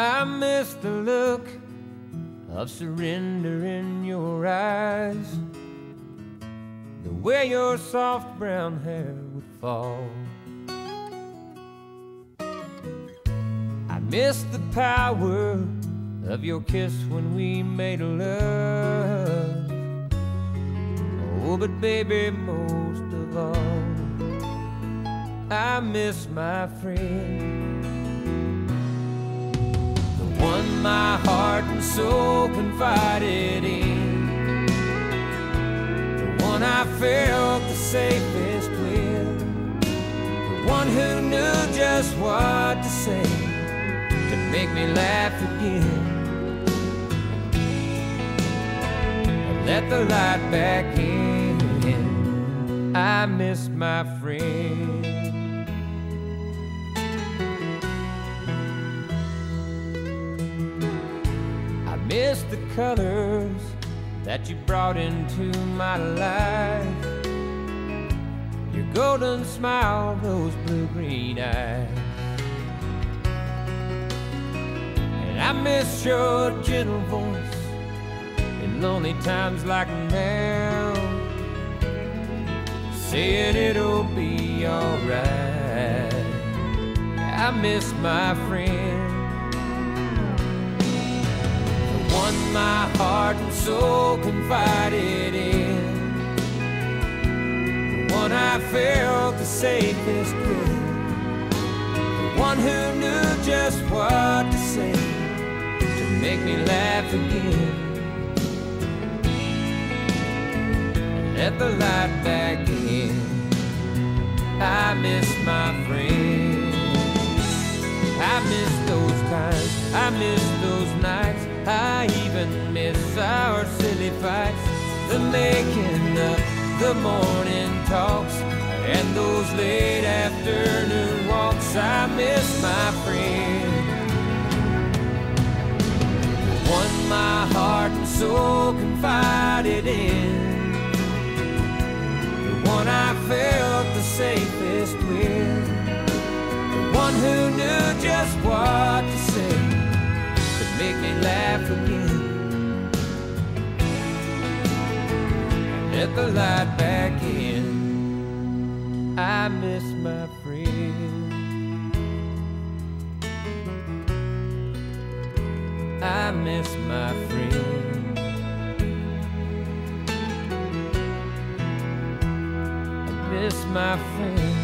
I miss the look of surrender in your eyes, the way your soft brown hair would fall. I miss the power of your kiss when we made love. Oh, but baby, most of all, I miss my friend. My heart and soul confided in. The one I felt the safest with. The one who knew just what to say to make me laugh again. let the light back in. I miss my friend. Miss the colors that you brought into my life. Your golden smile, those blue green eyes. And I miss your gentle voice in lonely times like now, saying it'll be alright. I miss my friend, the one my heart and soul confided in, the one I felt the safest with, the one who knew just what to say to make me laugh again. let the light back in. I miss my friend. I miss those times. I miss those. I even miss our silly fights. The making up, the morning talks, and those late afternoon walks. I miss my friend. One my heart and soul confided Let the light back in. I miss my friend. I miss my friend. I miss my friend.